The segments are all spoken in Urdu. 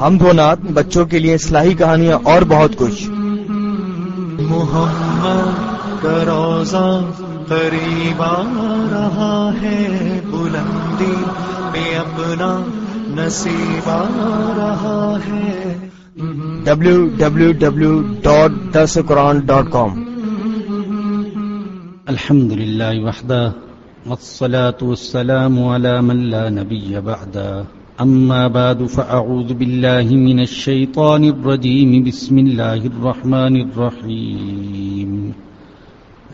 ہم دو نات بچوں کے لیے اصلاحی کہانیاں اور بہت کچھ۔ محمد کا روزہ قریب آ رہا ہے بلندی میں اپنا نصیب آ رہا ہے۔ W W W dot this Quran dot com الحمد لله وحده والصلاة والسلام على من لا نبي بعده أما بعد، فأعوذ بالله من الشيطان الرجيم. بسم الله الرحمن الرحيم.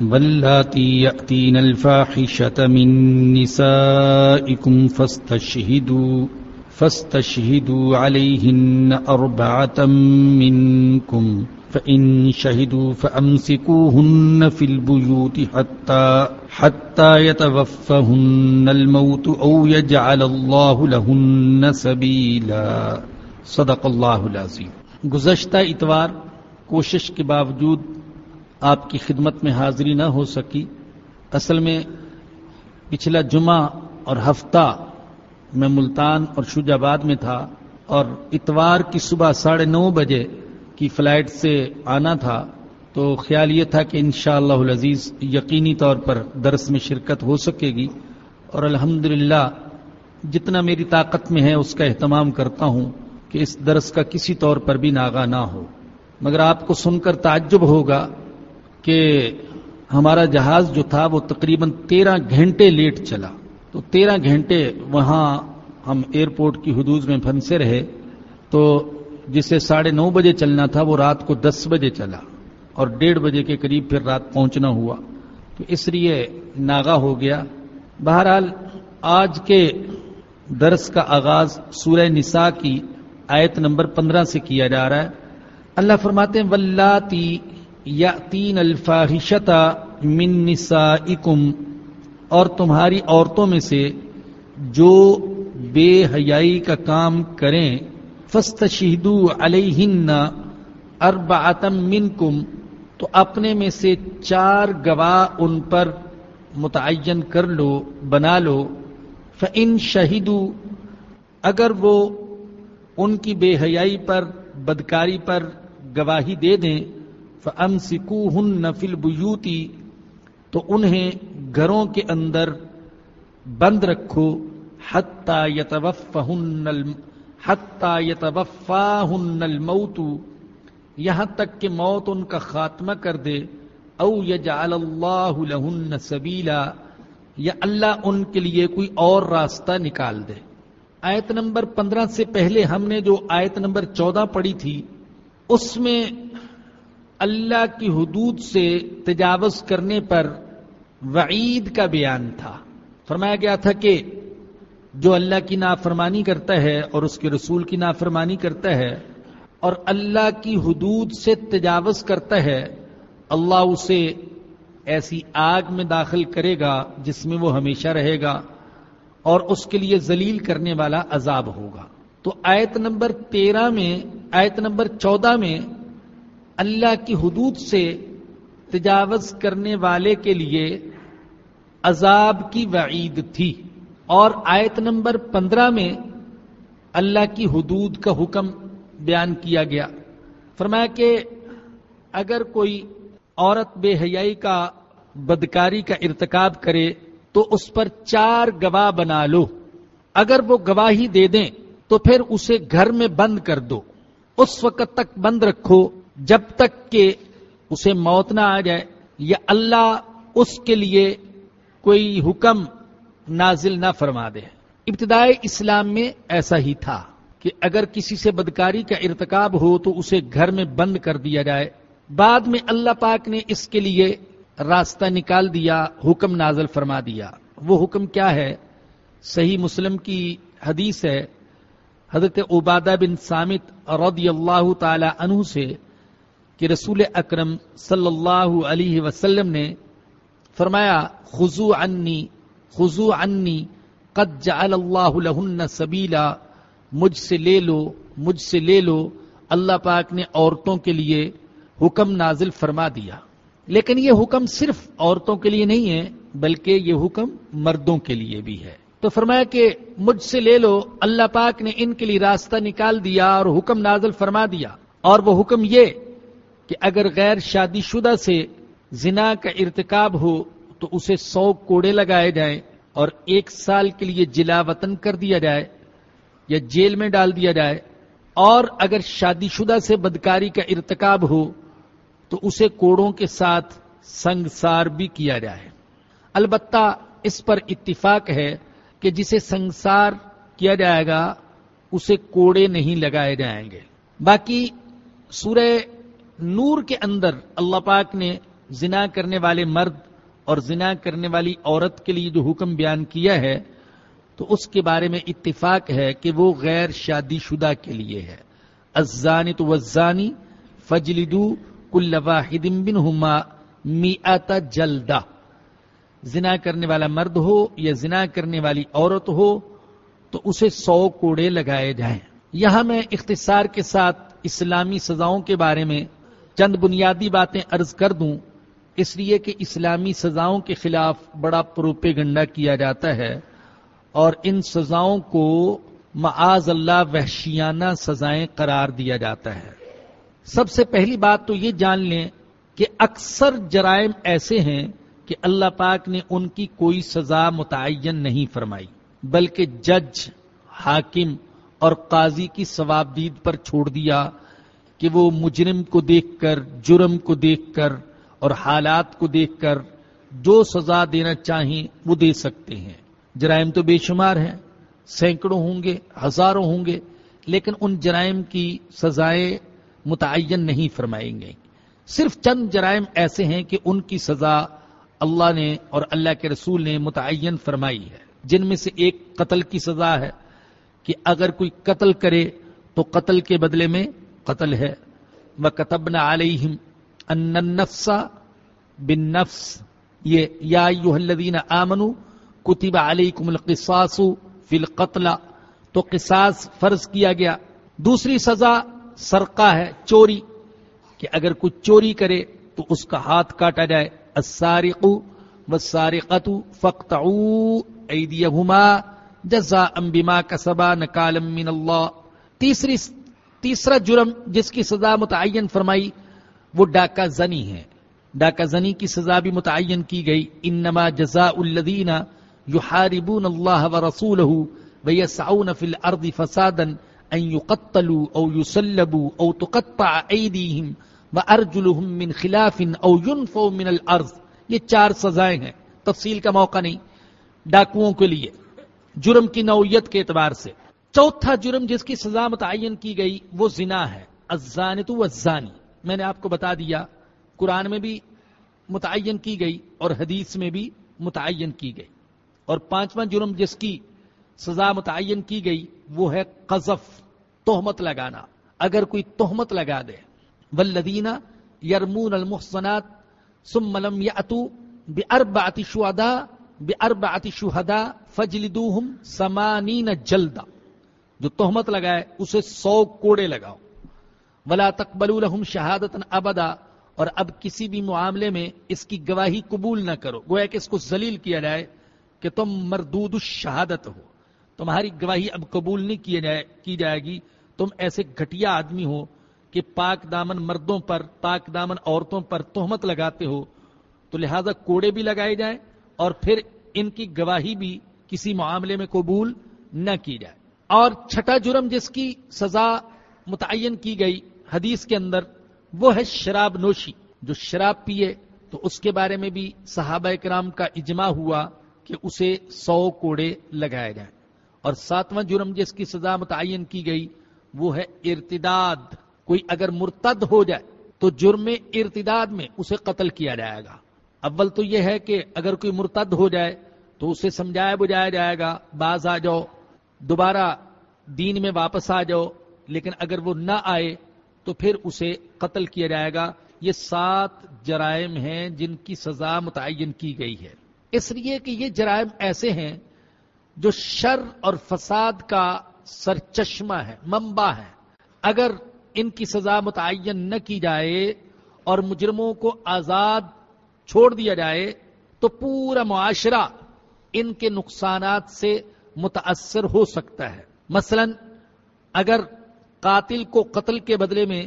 واللاتي يأتين الفاحشة من نسائكم فاستشهدوا فاستشهدوا عليهن أربعة منكم. فإن شهدوا فأمسكوهن في البيوت حتى حتى يتوفهن الموت أو يجعل الله لهن سبيلا. صدق الله العظيم گزشتہ اتوار کوشش کے باوجود آپ کی خدمت میں حاضری نہ ہو سکی. اصل میں پچھلا جمعہ اور ہفتہ میں ملتان اور شوج آباد میں تھا اور اتوار کی صبح ساڑھے نو بجے کی فلائٹ سے آنا تھا تو خیال یہ تھا کہ انشاءاللہ اللہ العزیز یقینی طور پر درس میں شرکت ہو سکے گی اور الحمد جتنا میری طاقت میں ہے اس کا اہتمام کرتا ہوں کہ اس درس کا کسی طور پر بھی ناغا نہ ہو۔ مگر آپ کو سن کر تعجب ہوگا کہ ہمارا جہاز جو تھا وہ تقریباً تیرہ گھنٹے لیٹ چلا۔ تو تیرہ گھنٹے وہاں ہم ایئرپورٹ کی حدود میں پھنسے رہے۔ تو جسے ساڑھے نو بجے چلنا تھا وہ رات کو دس بجے چلا۔ اور ڈیڑھ بجے کے قریب پھر رات پہنچنا ہوا تو اس لیے ناغا ہو گیا۔ بہرحال آج کے درس کا آغاز سورہ نساء کی آیت نمبر پندرہ سے کیا جا رہا ہے۔ اللہ فرماتے ہیں ولاتی یا تین الفاحشتا من نسائکم، اور تمہاری عورتوں میں سے جو بے حیائی کا کام کریں فسط شہدو علیہن اربعتم منکم تو اپنے میں سے چار گواہ ان پر متعین کر لو، بنا لو۔ فن شہیدو اگر وہ ان کی بے حیائی پر، بدکاری پر گواہی دے دیں فم سکو ہن نفل بیوتی تو انہیں گھروں کے اندر بند رکھو۔ حتی یتوفہن حتی یتوفاہن یہاں تک کہ موت ان کا خاتمہ کر دے۔ او یجعل اللہ لہن سبیلا، یا اللہ ان کے لیے کوئی اور راستہ نکال دے۔ آیت نمبر پندرہ سے پہلے ہم نے جو آیت نمبر چودہ پڑھی تھی، اس میں اللہ کی حدود سے تجاوز کرنے پر وعید کا بیان تھا۔ فرمایا گیا تھا کہ جو اللہ کی نافرمانی کرتا ہے اور اس کے رسول کی نافرمانی کرتا ہے اور اللہ کی حدود سے تجاوز کرتا ہے، اللہ اسے ایسی آگ میں داخل کرے گا جس میں وہ ہمیشہ رہے گا اور اس کے لیے ذلیل کرنے والا عذاب ہوگا۔ تو آیت نمبر تیرہ میں، آیت نمبر چودہ میں اللہ کی حدود سے تجاوز کرنے والے کے لیے عذاب کی وعید تھی۔ اور آیت نمبر پندرہ میں اللہ کی حدود کا حکم بیان کیا گیا۔ فرمایا کہ اگر کوئی عورت بے حیائی کا بدکاری کا ارتکاب کرے تو اس پر چار گواہ بنا لو۔ اگر وہ گواہی دے دیں تو پھر اسے گھر میں بند کر دو۔ اس وقت تک بند رکھو جب تک کہ اسے موت نہ آ جائے یا اللہ اس کے لیے کوئی حکم نازل نہ فرما دے۔ ابتدائی اسلام میں ایسا ہی تھا۔ کہ اگر کسی سے بدکاری کا ارتکاب ہو تو اسے گھر میں بند کر دیا جائے۔ بعد میں اللہ پاک نے اس کے لیے راستہ نکال دیا، حکم نازل فرما دیا۔ وہ حکم کیا ہے؟ صحیح مسلم کی حدیث ہے، حضرت عبادہ بن سامت رضی اللہ تعالی عنہ سے کہ رسول اکرم صلی اللہ علیہ وسلم نے فرمایا خزو عنی خزو عنی قد جعل اللہ لہن سبیلا مجھ سے لے لو، مجھ سے لے لو۔ اللہ پاک نے عورتوں کے لیے حکم نازل فرما دیا۔ لیکن یہ حکم صرف عورتوں کے لیے نہیں ہے، بلکہ یہ حکم مردوں کے لیے بھی ہے۔ تو فرمایا کہ مجھ سے لے لو، اللہ پاک نے ان کے لیے راستہ نکال دیا اور حکم نازل فرما دیا۔ اور وہ حکم یہ کہ اگر غیر شادی شدہ سے زنا کا ارتکاب ہو، تو اسے سو کوڑے لگائے جائیں اور ایک سال کے لیے جلا وطن کر دیا جائے۔ یا جیل میں ڈال دیا جائے اور اگر شادی شدہ سے بدکاری کا ارتکاب ہو تو اسے کوڑوں کے ساتھ سنگسار بھی کیا جائے۔ البتہ اس پر اتفاق ہے کہ جسے سنسار کیا جائے گا، اسے کوڑے نہیں لگائے جائیں گے۔ باقی سورہ نور کے اندر اللہ پاک نے زنا کرنے والے مرد اور زنا کرنے والی عورت کے لیے جو حکم بیان کیا ہے تو اس کے بارے میں اتفاق ہے کہ وہ غیر شادی شدہ کے لیے ہے۔ ازانی تو وزانی فجلدو کل واحد منہما میتا جلدہ۔ زنا کرنے والا مرد ہو یا زنا کرنے والی عورت ہو تو اسے سو کوڑے لگائے جائیں۔ یہاں میں اختصار کے ساتھ اسلامی سزاؤں کے بارے میں چند بنیادی باتیں عرض کر دوں۔ اس لیے کہ اسلامی سزاؤں کے خلاف بڑا پروپے گنڈا کیا جاتا ہے۔ اور ان سزاؤں کو معاذ اللہ وحشیانہ سزائیں قرار دیا جاتا ہے۔ سب سے پہلی بات تو یہ جان لیں کہ اکثر جرائم ایسے ہیں کہ اللہ پاک نے ان کی کوئی سزا متعین نہیں فرمائی، بلکہ جج، حاکم اور قاضی کی ثوابدید پر چھوڑ دیا کہ وہ مجرم کو دیکھ کر، جرم کو دیکھ کر اور حالات کو دیکھ کر جو سزا دینا چاہیں وہ دے سکتے ہیں۔ جرائم تو بے شمار ہیں، سینکڑوں ہوں گے، ہزاروں ہوں گے، لیکن ان جرائم کی سزائیں متعین نہیں فرمائیں گے۔ صرف چند جرائم ایسے ہیں کہ ان کی سزا اللہ نے اور اللہ کے رسول نے متعین فرمائی ہے۔ جن میں سے ایک قتل کی سزا ہے کہ اگر کوئی قتل کرے تو قتل کے بدلے میں قتل ہے۔ وہ کتبنا علیہم ان بن نفس یہ یا الذین آمنو کتب علیکم القصاص فی القتل، تو قصاص فرض کیا گیا۔ دوسری سزا سرقہ ہے، چوری، کہ اگر کوئی چوری کرے تو اس کا ہاتھ کاٹا جائے۔ السارق والسارقة فاقطعوا ایدیہما جزاء بما کسبا نکالا من اللہ۔ تیسری تیسرا جرم جس کی سزا متعین فرمائی، وہ ڈاکہ زنی ہے۔ ڈاکہ زنی کی سزا بھی متعین کی گئی۔ انما جزاء الذین یحاربون اللہ ورسولہ ویسعون فی الارض فسادا ان يقتلوا او يسلبوا او تقطع ایدیہم ارجلحم من خلاف او ينفوا من الارض یہ چار سزائیں ہیں۔ تفصیل کا موقع نہیں۔ ڈاکوؤں کے لیے۔ جرم کی نوعیت کے اعتبار سے۔ چوتھا جرم جس کی سزا متعین کی گئی، وہ زنا ہے۔ الزانت والزانی۔ میں نے آپ کو بتا دیا، قرآن میں بھی متعین کی گئی اور حدیث میں بھی متعین کی گئی۔ اور پانچواں جرم جس کی سزا متعین کی گئی، وہ ہے قذف، تہمت لگانا۔ اگر کوئی تہمت لگا دے، والذین یرمون المحصنات ثم لم یأتوا بأربعة شهداء بأربعة شهداء فجلدوهم سمانین جلدا جو تہمت لگائے، اسے سو کوڑے لگاؤ۔ ولا تقبلوا لهم شہادتا ابدا۔ اور اب کسی بھی معاملے میں اس کی گواہی قبول نہ کرو۔ گویا کہ اس کو ذلیل کیا جائے کہ تم مردود الشہادت ہو۔ تمہاری گواہی اب قبول نہیں کی جائے کی جائے گی۔ تم ایسے گھٹیا آدمی ہو کہ پاک دامن مردوں پر، پاک دامن عورتوں پر تہمت لگاتے ہو۔ تو لہذا کوڑے بھی لگائے جائیں اور پھر ان کی گواہی بھی کسی معاملے میں قبول نہ کی جائے۔ اور چھٹا جرم جس کی سزا متعین کی گئی حدیث کے اندر، وہ ہے شراب نوشی۔ جو شراب پیے تو اس کے بارے میں بھی صحابہ کرام کا اجماع ہوا۔ کہ اسے سو کوڑے لگائے جائیں۔ اور ساتواں جرم جس کی سزا متعین کی گئی، وہ ہے ارتداد۔ کوئی اگر مرتد ہو جائے، تو جرم ارتداد میں اسے قتل کیا جائے گا۔ اول تو یہ ہے کہ اگر کوئی مرتد ہو جائے، تو اسے سمجھایا بجایا جائے گا، باز آ جاؤ، دوبارہ دین میں واپس آ جاؤ۔ لیکن اگر وہ نہ آئے، تو پھر اسے قتل کیا جائے گا۔ یہ سات جرائم ہیں جن کی سزا متعین کی گئی ہے۔ اس لیے کہ یہ جرائم ایسے ہیں جو شر اور فساد کا سرچشمہ ہے ممبا ہے اگر ان کی سزا متعین نہ کی جائے اور مجرموں کو آزاد چھوڑ دیا جائے، تو پورا معاشرہ ان کے نقصانات سے متاثر ہو سکتا ہے۔ مثلا اگر قاتل کو قتل کے بدلے میں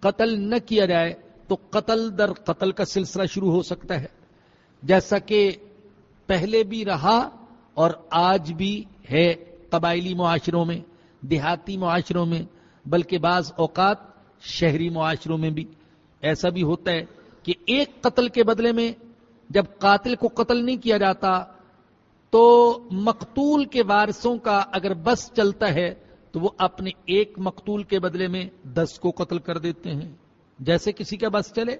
قتل نہ کیا جائے، تو قتل در قتل کا سلسلہ شروع ہو سکتا ہے۔ جیسا کہ پہلے بھی رہا اور آج بھی ہے قبائلی معاشروں میں، دیہاتی معاشروں میں، بلکہ بعض اوقات شہری معاشروں میں بھی۔ ایسا بھی ہوتا ہے کہ ایک قتل کے بدلے میں جب قاتل کو قتل نہیں کیا جاتا، تو مقتول کے وارثوں کا اگر بس چلتا ہے، تو وہ اپنے ایک مقتول کے بدلے میں دس کو قتل کر دیتے ہیں۔ جیسے کسی کا بس چلے،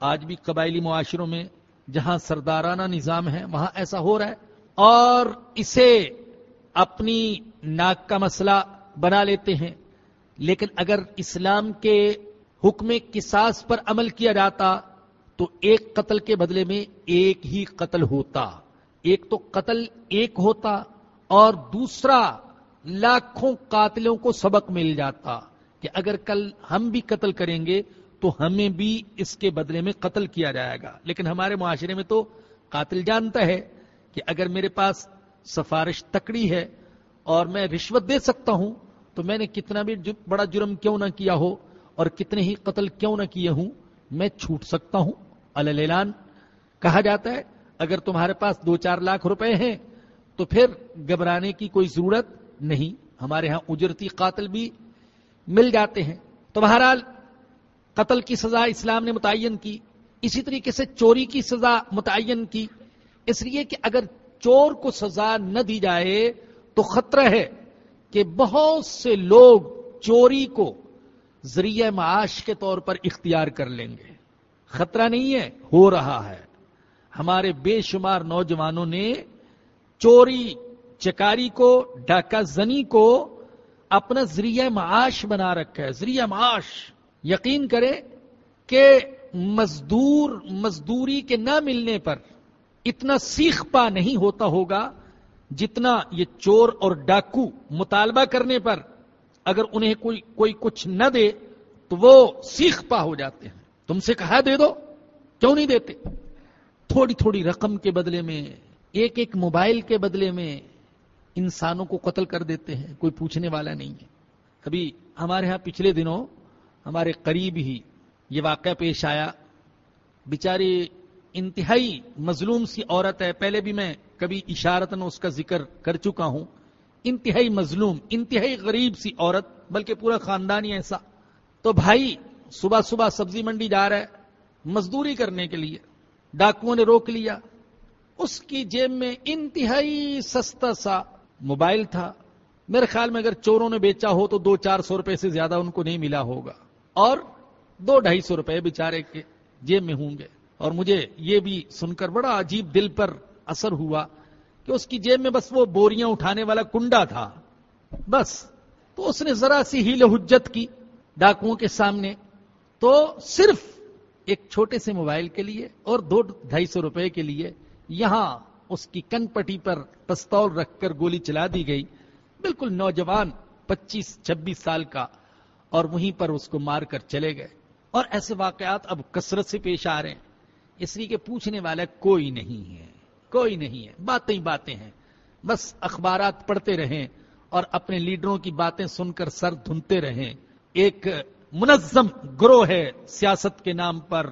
آج بھی قبائلی معاشروں میں جہاں سردارانہ نظام ہے، وہاں ایسا ہو رہا ہے۔ اور اسے اپنی ناک کا مسئلہ بنا لیتے ہیں۔ لیکن اگر اسلام کے حکم قصاص پر عمل کیا جاتا، تو ایک قتل کے بدلے میں ایک ہی قتل ہوتا۔ ایک تو قتل ایک ہوتا اور دوسرا لاکھوں قاتلوں کو سبق مل جاتا کہ اگر کل ہم بھی قتل کریں گے تو ہمیں بھی اس کے بدلے میں قتل کیا جائے گا۔ لیکن ہمارے معاشرے میں تو قاتل جانتا ہے کہ اگر میرے پاس سفارش تکڑی ہے اور میں رشوت دے سکتا ہوں، تو میں نے کتنا بھی بڑا جرم کیوں نہ کیا ہو اور کتنے ہی قتل کیوں نہ کیے ہوں، میں چھوٹ سکتا ہوں۔ اعلان کہا جاتا ہے، اگر تمہارے پاس دو چار لاکھ روپے ہیں، تو پھر گھبرانے کی کوئی ضرورت نہیں۔ ہمارے ہاں اجرتی قاتل بھی مل جاتے ہیں۔ تو بہرحال قتل کی سزا اسلام نے متعین کی، اسی طریقے سے چوری کی سزا متعین کی۔ اس لیے کہ اگر چور کو سزا نہ دی جائے تو خطرہ ہے کہ بہت سے لوگ چوری کو ذریعہ معاش کے طور پر اختیار کر لیں گے۔ خطرہ نہیں ہے، ہو رہا ہے۔ ہمارے بے شمار نوجوانوں نے چوری، چکاری کو، ڈاکہ زنی کو اپنا ذریعہ معاش بنا رکھا ہے۔ ذریعہ معاش۔ یقین کرے کہ مزدور، مزدوری کے نہ ملنے پر اتنا سیخ پا نہیں ہوتا ہوگا جتنا یہ چور اور ڈاکو مطالبہ کرنے پر اگر انہیں کوئی کوئی کچھ نہ دے تو وہ سیخ پا ہو جاتے ہیں۔ تم سے کہا دے دو، کیوں نہیں دیتے؟ تھوڑی تھوڑی رقم کے بدلے میں، ایک ایک موبائل کے بدلے میں انسانوں کو قتل کر دیتے ہیں، کوئی پوچھنے والا نہیں ہے۔ ابھی ہمارے ہاں پچھلے دنوں ہمارے قریب ہی یہ واقعہ پیش آیا۔ بیچاری انتہائی مظلوم سی عورت ہے۔ پہلے بھی میں کبھی اشارتن اس کا ذکر کر چکا ہوں۔ انتہائی مظلوم، انتہائی غریب سی عورت، بلکہ پورا خاندانی ایسا۔ تو بھائی، صبح صبح سبزی منڈی جا رہا ہے مزدوری کرنے کے لیے۔ ڈاکوؤں نے روک لیا۔ اس کی جیب میں انتہائی سستا سا موبائل تھا۔ میرے خیال میں اگر چوروں نے بیچا ہو تو دو چار سو روپے سے زیادہ ان کو نہیں ملا ہوگا۔ اور دو ڈھائی سو روپے بےچارے کے جیب میں ہوں گے۔ اور مجھے یہ بھی سن کر بڑا عجیب دل پر اثر ہوا کہ اس کی جیب میں بس وہ بوریاں اٹھانے والا کنڈا تھا۔ بس تو اس نے ذرا سی ہیل حجت کی ڈاکوؤں کے سامنے تو صرف ایک چھوٹے سے موبائل کے لیے اور دو ڈھائی سو روپے کے لیے یہاں اس کی کن پٹی پر پستول رکھ کر گولی چلا دی گئی۔ بالکل نوجوان پچیس چھبیس سال کا اور وہیں پر اس کو مار کر چلے گئے۔ اور ایسے واقعات اب کثرت سے پیش آ رہے ہیں۔ اس لیے کہ پوچھنے والا کوئی نہیں ہے۔ کوئی نہیں ہے۔ باتیں ہی باتیں ہیں۔ بس اخبارات پڑھتے رہیں اور اپنے لیڈروں کی باتیں سن کر سر دھنتے رہیں۔ ایک منظم گروہ ہے سیاست کے نام پر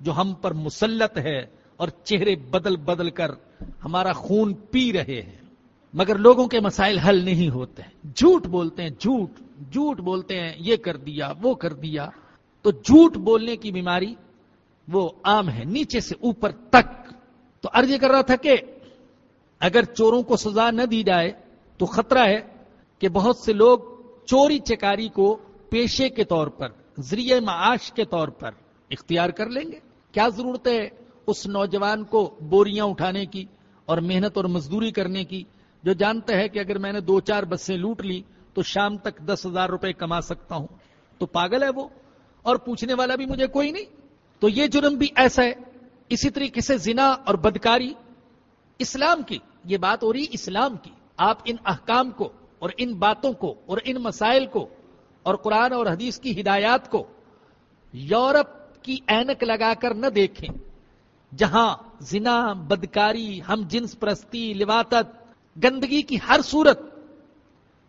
جو ہم پر مسلط ہے اور چہرے بدل بدل کر ہمارا خون پی رہے ہیں۔ مگر لوگوں کے مسائل حل نہیں ہوتے۔ جھوٹ بولتے ہیں، جھوٹ۔ جھوٹ بولتے ہیں، یہ کر دیا، وہ کر دیا، تو جھوٹ بولنے کی بیماری وہ عام ہے، نیچے سے اوپر تک۔ تو عرض یہ کر رہا تھا کہ اگر چوروں کو سزا نہ دی جائے تو خطرہ ہے کہ بہت سے لوگ چوری چکاری کو پیشے کے طور پر، ذریعہ معاش کے طور پر اختیار کر لیں گے۔ کیا ضرورت ہے اس نوجوان کو بوریاں اٹھانے کی اور محنت اور مزدوری کرنے کی جو جانتا ہے کہ اگر میں نے دو چار بسیں لوٹ لی تو شام تک دس ہزار روپے کما سکتا ہوں۔ تو پاگل ہے وہ۔ اور پوچھنے والا بھی مجھے کوئی نہیں۔ تو یہ جرم بھی ایسا ہے۔ اسی طریقے سے زنا اور بدکاری۔ اسلام کی۔ یہ بات ہو رہی اسلام کی۔ آپ ان احکام کو اور ان باتوں کو اور ان مسائل کو اور قرآن اور حدیث کی ہدایات کو یورپ کی اینک لگا کر نہ دیکھیں۔ جہاں زنا، بدکاری، ہم جنس پرستی لواتت گندگی کی ہر صورت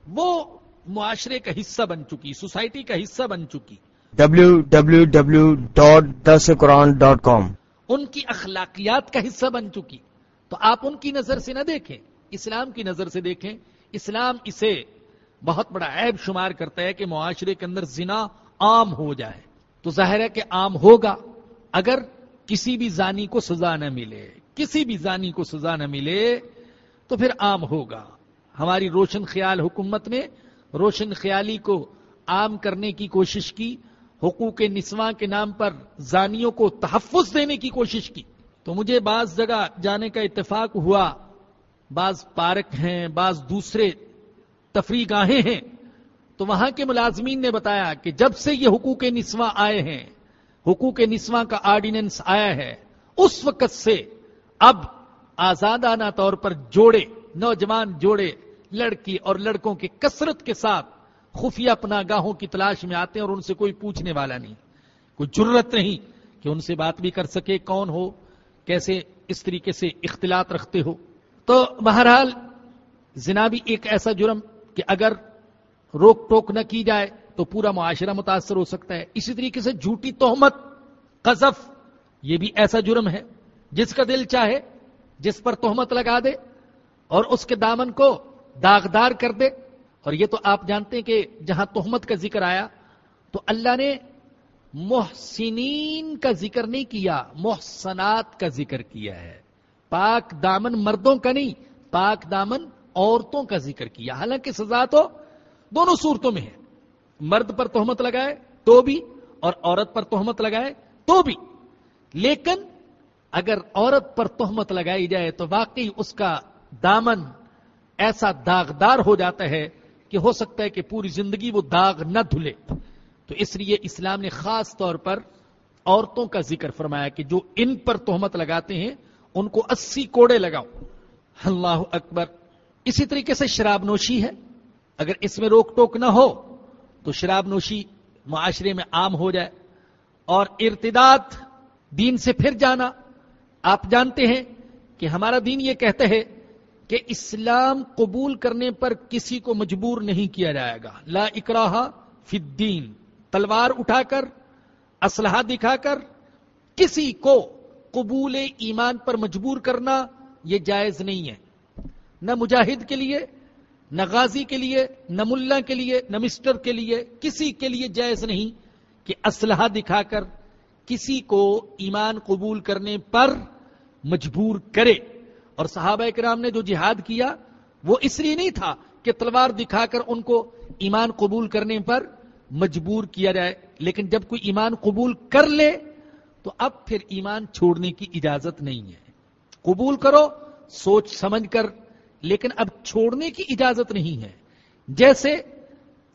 وہ معاشرے کا حصہ بن چکی سوسائٹی کا حصہ بن چکی۔ www.dasquran.com ان کی اخلاقیات کا حصہ بن چکی۔ تو آپ ان کی نظر سے نہ دیکھیں اسلام کی نظر سے دیکھیں۔ اسلام اسے بہت بڑا عیب شمار کرتا ہے کہ معاشرے کے اندر زنا عام ہو جائے۔ تو ظاہر ہے کہ عام ہوگا۔ اگر کسی بھی زانی کو سزا نہ ملے کسی بھی زانی کو سزا نہ ملے تو پھر عام ہوگا۔ ہماری روشن خیال حکومت نے روشن خیالی کو عام کرنے کی کوشش کی، حقوق نسواں کے نام پر زانیوں کو تحفظ دینے کی کوشش کی۔ تو مجھے بعض جگہ جانے کا اتفاق ہوا۔ بعض پارک ہیں، بعض دوسرے تفریح گاہیں ہیں۔ تو وہاں کے ملازمین نے بتایا کہ جب سے یہ حقوق نسواں آئے ہیں، حقوق نسواں کا آرڈیننس آیا ہے، اس وقت سے اب آزادانہ طور پر جوڑے، نوجوان جوڑے لڑکی اور لڑکوں کی کثرت کے ساتھ خفیہ اپنا گاہوں کی تلاش میں آتے ہیں اور ان سے کوئی پوچھنے والا نہیں۔ کوئی ضرورت نہیں کہ ان سے بات بھی کر سکے کون ہو، کیسے اس طریقے سے اختلاط رکھتے ہو۔ تو بہرحال زنا بھی ایک ایسا جرم کہ اگر روک ٹوک نہ کی جائے تو پورا معاشرہ متاثر ہو سکتا ہے۔ اسی طریقے سے جھوٹی تہمت، قذف، یہ بھی ایسا جرم ہے۔ جس کا دل چاہے، جس پر تہمت لگا دے اور اس کے دامن کو داغدار کر دے۔ اور یہ تو آپ جانتے ہیں کہ جہاں تہمت کا ذکر آیا، تو اللہ نے محسنین کا ذکر نہیں کیا، محسنات کا ذکر کیا ہے۔ پاک دامن مردوں کا نہیں، پاک دامن عورتوں کا ذکر کیا۔ حالانکہ سزا تو دونوں صورتوں میں ہے۔ مرد پر تہمت لگائے تو بھی اور عورت پر تہمت لگائے تو بھی۔ لیکن اگر عورت پر تہمت لگائی جائے تو واقعی اس کا دامن ایسا داغدار ہو جاتا ہے کہ ہو سکتا ہے کہ پوری زندگی وہ داغ نہ دھلے۔ تو اس لیے اسلام نے خاص طور پر عورتوں کا ذکر فرمایا کہ جو ان پر تہمت لگاتے ہیں، ان کو اسی کوڑے لگاؤ۔ اللہ اکبر۔ اسی طریقے سے شراب نوشی ہے۔ اگر اس میں روک ٹوک نہ ہو، تو شراب نوشی معاشرے میں عام ہو جائے۔ اور ارتداد، دین سے پھر جانا۔ آپ جانتے ہیں کہ ہمارا دین یہ کہتا ہے کہ اسلام قبول کرنے پر کسی کو مجبور نہیں کیا جائے گا۔ لا اکراہ فی الدین۔ تلوار اٹھا کر، اسلحہ دکھا کر، کسی کو قبول ایمان پر مجبور کرنا یہ جائز نہیں ہے۔ نہ مجاہد کے لیے، نہ غازی کے لیے، نہ ملا کے لیے، نہ مسٹر کے لیے، کسی کے لیے جائز نہیں کہ اسلحہ دکھا کر کسی کو ایمان قبول کرنے پر مجبور کرے۔ اور صحابہ کرام نے جو جہاد کیا، وہ اس لیے نہیں تھا کہ تلوار دکھا کر ان کو ایمان قبول کرنے پر مجبور کیا جائے، لیکن جب کوئی ایمان قبول کر لے تو اب پھر ایمان چھوڑنے کی اجازت نہیں ہے۔ قبول کرو، سوچ سمجھ کر، لیکن اب چھوڑنے کی اجازت نہیں ہے۔ جیسے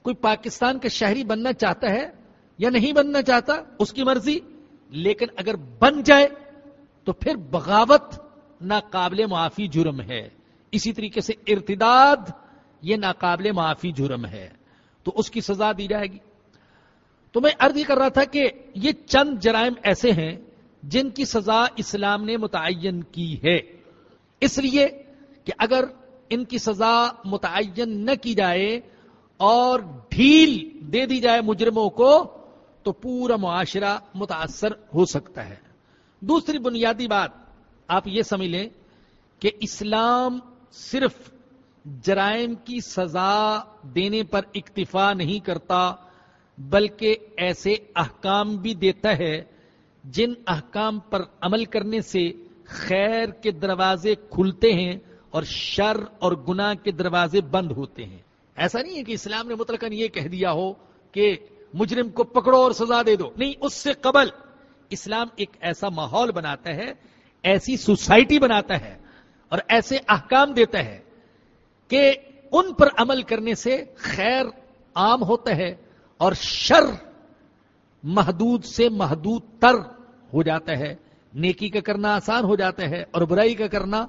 کوئی پاکستان کا شہری بننا چاہتا ہے یا نہیں بننا چاہتا، اس کی مرضی، لیکن اگر بن جائے تو پھر بغاوت ناقابل معافی جرم ہے۔ اسی طریقے سے ارتداد یہ ناقابل معافی جرم ہے۔ تو اس کی سزا دی جائے گی۔ تو میں عرض کر رہا تھا کہ یہ چند جرائم ایسے ہیں جن کی سزا اسلام نے متعین کی ہے۔ اس لیے کہ اگر ان کی سزا متعین نہ کی جائے اور ڈھیل دے دی جائے مجرموں کو، تو پورا معاشرہ متاثر ہو سکتا ہے۔ دوسری بنیادی بات آپ یہ سمجھ لیں کہ اسلام صرف جرائم کی سزا دینے پر اکتفا نہیں کرتا، بلکہ ایسے احکام بھی دیتا ہے جن احکام پر عمل کرنے سے خیر کے دروازے کھلتے ہیں اور شر اور گناہ کے دروازے بند ہوتے ہیں۔ ایسا نہیں ہے کہ اسلام نے مطلق یہ کہہ دیا ہو کہ مجرم کو پکڑو اور سزا دے دو۔ نہیں، اس سے قبل اسلام ایک ایسا ماحول بناتا ہے ایسی سوسائٹی بناتا ہے اور ایسے احکام دیتا ہے کہ ان پر عمل کرنے سے خیر عام ہوتا ہے اور شر محدود سے محدود تر ہو جاتا ہے۔ نیکی کا کرنا آسان ہو جاتا ہے اور برائی کا کرنا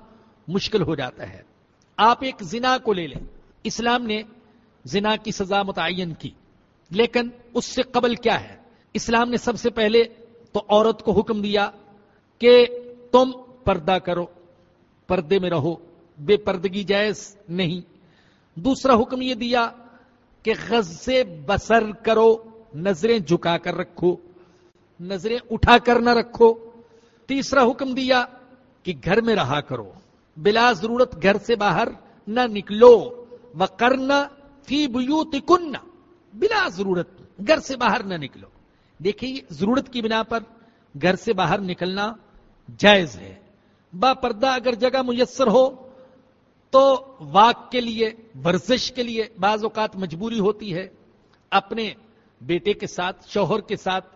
مشکل ہو جاتا ہے۔ آپ ایک زنا کو لے لیں۔ اسلام نے زنا کی سزا متعین کی۔ لیکن اس سے قبل کیا ہے؟ اسلام نے سب سے پہلے تو عورت کو حکم دیا کہ تم پردہ کرو۔ پردے میں رہو۔ بے پردگی جائز نہیں۔ دوسرا حکم یہ دیا کہ غز سے بسر کرو، نظریں جھکا کر رکھو، نظریں اٹھا کر نہ رکھو۔ تیسرا حکم دیا کہ گھر میں رہا کرو۔ بلا ضرورت گھر سے باہر نہ نکلو۔ وہ کرنا فی بوت بلا ضرورت گھر سے باہر نہ نکلو۔ دیکھیے، ضرورت کی بنا پر گھر سے باہر نکلنا جائز ہے۔ با پردہ اگر جگہ میسر ہو تو واک کے لیے، ورزش کے لیے بعض اوقات مجبوری ہوتی ہے۔ اپنے بیٹے کے ساتھ، شوہر کے ساتھ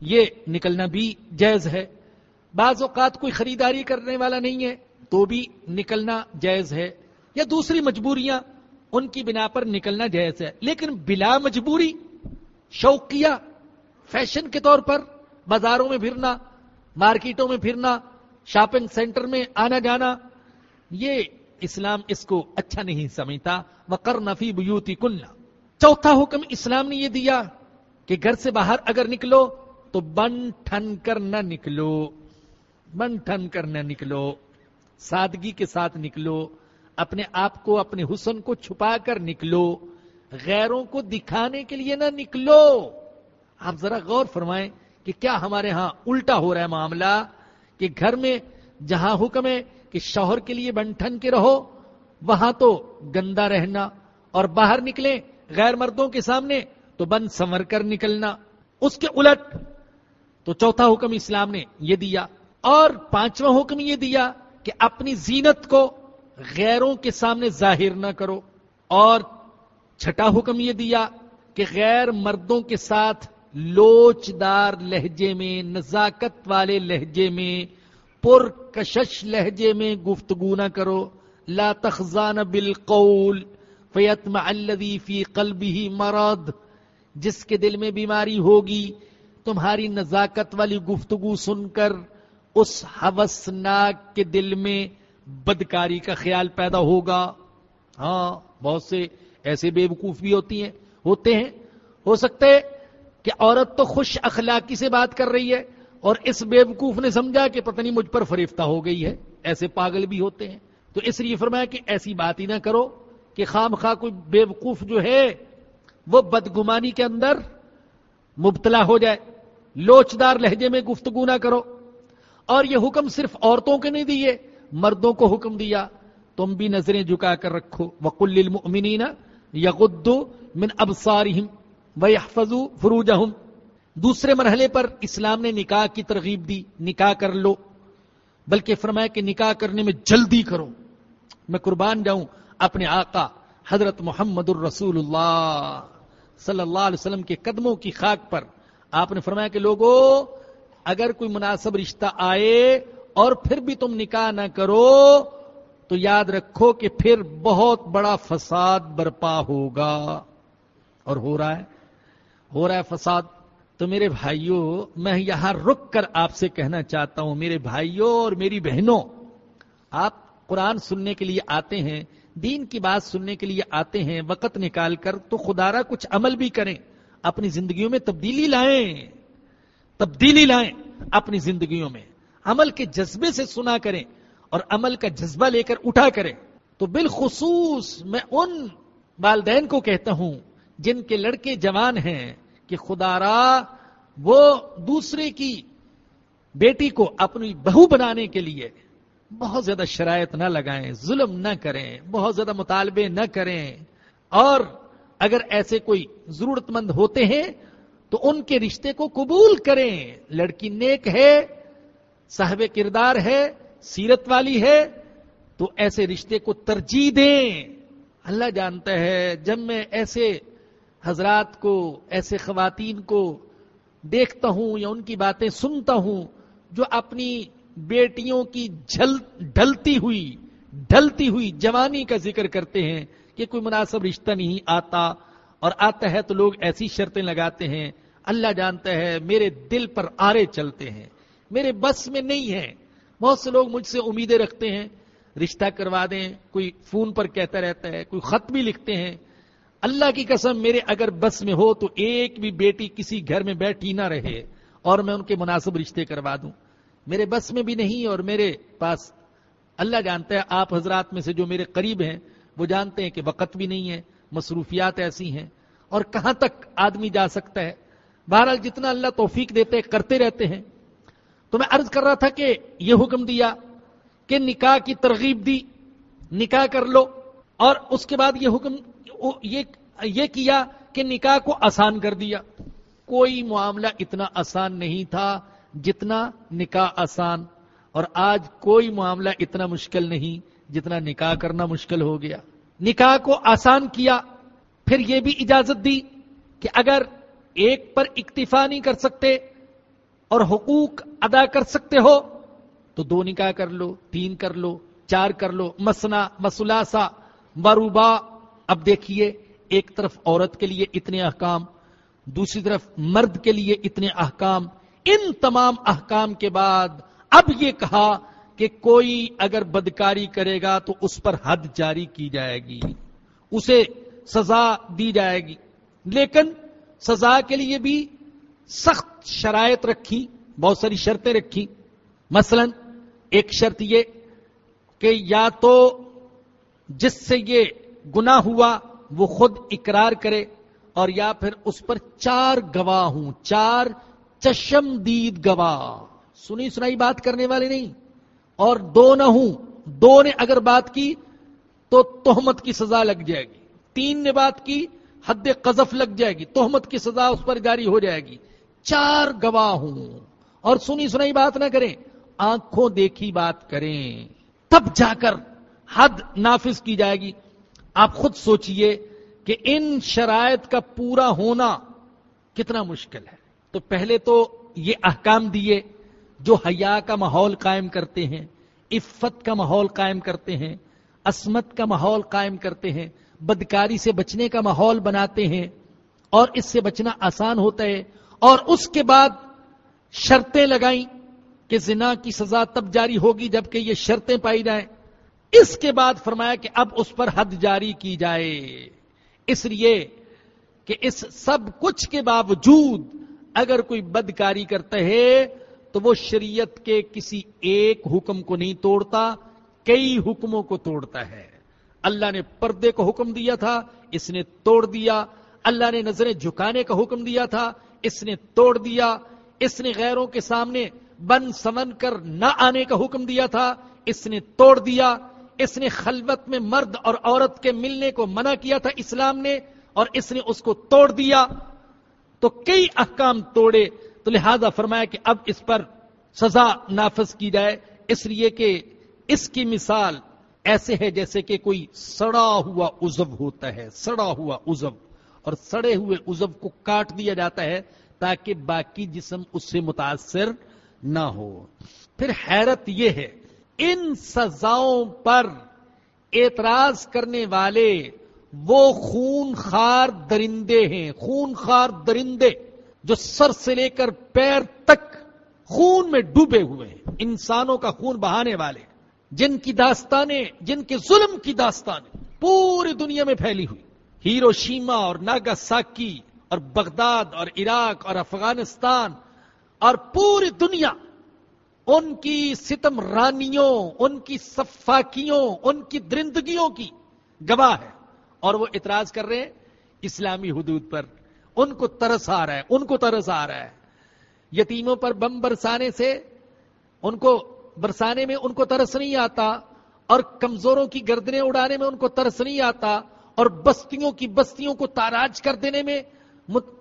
یہ نکلنا بھی جائز ہے۔ بعض اوقات کوئی خریداری کرنے والا نہیں ہے تو بھی نکلنا جائز ہے۔ یا دوسری مجبوریاں ان کی بنا پر نکلنا جائز ہے۔ لیکن بلا مجبوری، شوقیہ، فیشن کے طور پر بازاروں میں پھرنا مارکیٹوں میں پھرنا، شاپنگ سینٹر میں آنا جانا، یہ اسلام اس کو اچھا نہیں سمجھتا۔ وقر نفی بیوتی کننا چوتھا حکم اسلام نے یہ دیا کہ گھر سے باہر اگر نکلو تو بن ٹھن کر نہ نکلو۔ بن ٹھن کر نہ نکلو۔ سادگی کے ساتھ نکلو۔ اپنے آپ کو، اپنے حسن کو چھپا کر نکلو۔ غیروں کو دکھانے کے لیے نہ نکلو۔ آپ ذرا غور فرمائیں۔ کہ کیا ہمارے ہاں الٹا ہو رہا ہے معاملہ کہ گھر میں جہاں حکم ہے کہ شوہر کے لیے بنٹھن کے رہو، وہاں تو گندا رہنا اور باہر نکلیں غیر مردوں کے سامنے تو بند سنور کر نکلنا۔ اس کے الٹ تو چوتھا حکم اسلام نے یہ دیا اور پانچواں حکم یہ دیا کہ اپنی زینت کو غیروں کے سامنے ظاہر نہ کرو۔ اور چھٹا حکم یہ دیا کہ غیر مردوں کے ساتھ لوچدار لہجے میں، نزاکت والے لہجے میں پر کشش لہجے میں گفتگو نہ کرو۔ لا تخزان بالقول فیتم الذی فی قلبه مرض۔ جس کے دل میں بیماری ہوگی، تمہاری نزاکت والی گفتگو سن کر اس حوثناک کے دل میں بدکاری کا خیال پیدا ہوگا۔ ہاں بہت سے ایسے بے وقوف بھی ہوتی ہیں، ہوتے ہیں۔ ہو سکتے کہ عورت تو خوش اخلاقی سے بات کر رہی ہے اور اس بے وقوف نے سمجھا کہ پتہ نہیں مجھ پر فریفتہ ہو گئی ہے، ایسے پاگل بھی ہوتے ہیں۔ تو اس لیے فرمایا کہ ایسی بات ہی نہ کرو کہ خام خواہ کوئی بے وقوف جو ہے، وہ بدگمانی کے اندر مبتلا ہو جائے۔ لوچدار لہجے میں گفتگو نہ کرو۔ اور یہ حکم صرف عورتوں کے نہیں دیے، مردوں کو حکم دیا۔ تم بھی نظریں جھکا کر رکھو۔ وکل المؤمنین یغدو من ابصارہم ویحفظوا فروجہم دوسرے مرحلے پر اسلام نے نکاح کی ترغیب دی، نکاح کر لو۔ بلکہ فرمایا کہ نکاح کرنے میں جلدی کرو۔ میں قربان جاؤں اپنے آقا حضرت محمد الرسول اللہ صلی اللہ علیہ وسلم کے قدموں کی خاک پر۔ آپ نے فرمایا کہ لوگوں اگر کوئی مناسب رشتہ آئے اور پھر بھی تم نکاح نہ کرو، تو یاد رکھو کہ پھر بہت بڑا فساد برپا ہوگا۔ اور ہو رہا ہے ہو رہا ہے فساد، تو میرے بھائیوں میں یہاں رک کر آپ سے کہنا چاہتا ہوں، میرے بھائیوں اور میری بہنوں، آپ قرآن سننے کے لیے آتے ہیں، دین کی بات سننے کے لیے آتے ہیں، وقت نکال کر تو خدا را کچھ عمل بھی کریں، اپنی زندگیوں میں تبدیلی لائیں تبدیلی لائیں اپنی زندگیوں میں، عمل کے جذبے سے سنا کریں اور عمل کا جذبہ لے کر اٹھا کریں۔ تو بالخصوص میں ان والدین کو کہتا ہوں، جن کے لڑکے جوان ہیں کہ خدا را وہ دوسرے کی بیٹی کو اپنی بہو بنانے کے لیے بہت زیادہ شرائط نہ لگائیں، ظلم نہ کریں، بہت زیادہ مطالبے نہ کریں۔ اور اگر ایسے کوئی ضرورت مند ہوتے ہیں تو ان کے رشتے کو قبول کریں۔ لڑکی نیک ہے، صاحب کردار ہے، سیرت والی ہے، تو ایسے رشتے کو ترجیح دیں۔ اللہ جانتا ہے، جب میں ایسے حضرات کو، ایسے خواتین کو دیکھتا ہوں یا ان کی باتیں سنتا ہوں جو اپنی بیٹیوں کی جھل، ڈھلتی ہوئی ڈھلتی ہوئی جوانی کا ذکر کرتے ہیں کہ کوئی مناسب رشتہ نہیں آتا اور آتا ہے تو لوگ ایسی شرطیں لگاتے ہیں، اللہ جانتا ہے میرے دل پر آرے چلتے ہیں، میرے بس میں نہیں ہے بہت سے لوگ مجھ سے امیدیں رکھتے ہیں، رشتہ کروا دیں، کوئی فون پر کہتا رہتا ہے، کوئی خط بھی لکھتے ہیں۔ اللہ کی قسم میرے اگر بس میں ہو تو ایک بھی بیٹی کسی گھر میں بیٹھی نہ رہے اور میں ان کے مناسب رشتے کروا دوں۔ میرے بس میں بھی نہیں اور میرے پاس اللہ جانتا ہے آپ حضرات میں سے جو میرے قریب ہیں، وہ جانتے ہیں کہ وقت بھی نہیں ہے، مصروفیات ایسی ہیں۔ اور کہاں تک آدمی جا سکتا ہے؟ بہرحال جتنا اللہ توفیق دیتے کرتے رہتے ہیں۔ تو میں عرض کر رہا تھا کہ یہ حکم دیا کہ نکاح کی ترغیب دی، نکاح کر لو۔ اور اس کے بعد یہ حکم یہ کیا کہ نکاح کو آسان کر دیا۔ کوئی معاملہ اتنا آسان نہیں تھا جتنا نکاح آسان۔ اور آج کوئی معاملہ اتنا مشکل نہیں جتنا نکاح کرنا مشکل ہو گیا۔ نکاح کو آسان کیا، پھر یہ بھی اجازت دی کہ اگر ایک پر اکتفا نہیں کر سکتے اور حقوق ادا کر سکتے ہو، تو دو نکاح کر لو، تین کر لو، چار کر لو، مسنا مسلاسا مروبا اب دیکھیے، ایک طرف عورت کے لیے اتنے احکام، دوسری طرف مرد کے لیے اتنے احکام۔ ان تمام احکام کے بعد اب یہ کہا کہ کوئی اگر بدکاری کرے گا تو اس پر حد جاری کی جائے گی، اسے سزا دی جائے گی۔ لیکن سزا کے لیے بھی سخت شرائط رکھی، بہت ساری شرطیں رکھی۔ مثلا ایک شرط یہ کہ یا تو جس سے یہ گنا ہوا، وہ خود اقرار کرے اور یا پھر اس پر چار گواہ ہوں، چار چشم دید گواہ۔ سنی سنائی بات کرنے والے نہیں۔ اور دو نہ ہوں، دو نے اگر بات کی تو تہمت کی سزا لگ جائے گی۔ تین نے بات کی، حد قذف لگ جائے گی، تہمت کی سزا اس پر جاری ہو جائے گی۔ چار گواہ ہوں۔ اور سنی سنائی بات نہ کریں، آنکھوں دیکھی بات کریں۔ تب جا کر حد نافذ کی جائے گی۔ آپ خود سوچئے کہ ان شرائط کا پورا ہونا کتنا مشکل ہے۔ تو پہلے تو یہ احکام دیے جو حیا کا ماحول قائم کرتے ہیں، عفت کا ماحول قائم کرتے ہیں، عصمت کا ماحول قائم کرتے ہیں، بدکاری سے بچنے کا ماحول بناتے ہیں، اور اس سے بچنا آسان ہوتا ہے۔ اور اس کے بعد شرطیں لگائیں کہ زنا کی سزا تب جاری ہوگی جبکہ یہ شرطیں پائی جائیں۔ اس کے بعد فرمایا کہ اب اس پر حد جاری کی جائے۔ اس لیے کہ اس سب کچھ کے باوجود اگر کوئی بدکاری کرتا ہے تو وہ شریعت کے کسی ایک حکم کو نہیں توڑتا، کئی حکموں کو توڑتا ہے۔ اللہ نے پردے کو حکم دیا تھا، اس نے توڑ دیا۔ اللہ نے نظریں جھکانے کا حکم دیا تھا، اس نے توڑ دیا۔ اس نے غیروں کے سامنے بن سمن کر نہ آنے کا حکم دیا تھا، اس نے توڑ دیا۔ اس نے خلوت میں مرد اور عورت کے ملنے کو منع کیا تھا اسلام نے اور اس نے اس کو توڑ دیا تو کئی احکام توڑے تو لہذا فرمایا کہ اب اس پر سزا نافذ کی جائے۔ اس لیے کہ اس کی مثال ایسے ہے جیسے کہ کوئی سڑا ہوا ازب ہوتا ہے، سڑا ہوا ازب اور سڑے ہوئے ازب کو کاٹ دیا جاتا ہے تاکہ باقی جسم اس سے متاثر نہ ہو۔ پھر حیرت یہ ہے ان سزاؤں پر اعتراض کرنے والے وہ خون خار درندے ہیں خون خار درندے جو سر سے لے کر پیر تک خون میں ڈوبے ہوئے ہیں۔ انسانوں کا خون بہانے والے، جن کی داستانیں، جن کے ظلم کی داستانیں پوری دنیا میں پھیلی ہوئی۔ ہیرو شیما اور ناگا ساکی اور بغداد اور عراق اور افغانستان اور پوری دنیا ان کی ستم رانیوں، ان کی صفاکیوں، ان کی درندگیوں کی گواہ ہے۔ اور وہ اعتراض کر رہے ہیں، اسلامی حدود پر۔ ان کو ترس آ رہا ہے، ان کو ترس آ رہا ہے۔ یتیموں پر بم برسانے سے، ان کو برسانے میں ان کو ترس نہیں آتا۔ اور کمزوروں کی گردنے اڑانے میں ان کو ترس نہیں آتا۔ اور بستیوں کی بستیوں کو تاراج کر دینے میں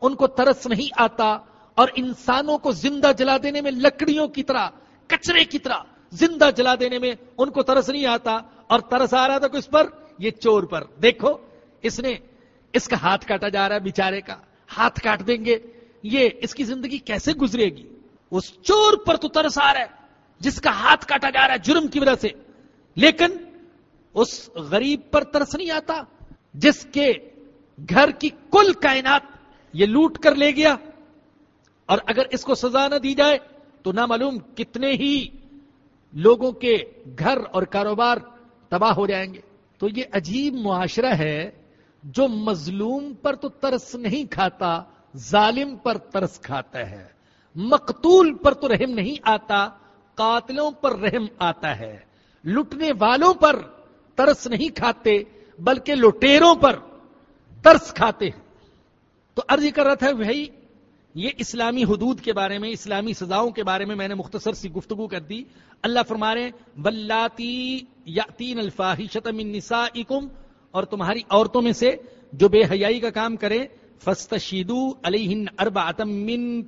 ان کو ترس نہیں آتا۔ اور انسانوں کو زندہ جلا دینے میں لکڑیوں کی طرح کچرے کی طرح زندہ جلا دینے میں ان کو ترس نہیں آتا اور ترس آ رہا تھا کس پر؟ یہ چور پر۔ دیکھو، اس نے اس کا ہاتھ کاٹا جا رہا ہے بیچارے کا۔ ہاتھ کاٹ دیں گے۔ یہ اس کی زندگی کیسے گزرے گی؟ اس چور پر تو ترس آ رہا ہے، جس کا ہاتھ کاٹا جا رہا ہے جرم کی وجہ سے۔ لیکن اس غریب پر ترس نہیں آتا، جس کے گھر کی کل کائنات یہ لوٹ کر لے گیا۔ اور اگر اس کو سزا نہ دی جائے تو نہ معلوم کتنے ہی لوگوں کے گھر اور کاروبار تباہ ہو جائیں گے۔ تو یہ عجیب معاشرہ ہے جو مظلوم پر تو ترس نہیں کھاتا، ظالم پر ترس کھاتا ہے۔ مقتول پر تو رحم نہیں آتا، قاتلوں پر رحم آتا ہے۔ لٹنے والوں پر ترس نہیں کھاتے، بلکہ لٹیروں پر ترس کھاتے ہیں۔ تو عرض کر رہا تھا، بھائی یہ اسلامی حدود کے بارے میں، اسلامی سزاؤں کے بارے میں میں نے مختصر سی گفتگو کر دی۔ اللہ فرما رہے بلاتی یا تین الفاحشت من نسائکم اور تمہاری عورتوں میں سے جو بے حیائی کا کام کرے فستشیدو علیہن اربعتم منکم